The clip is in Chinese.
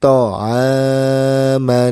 طعاما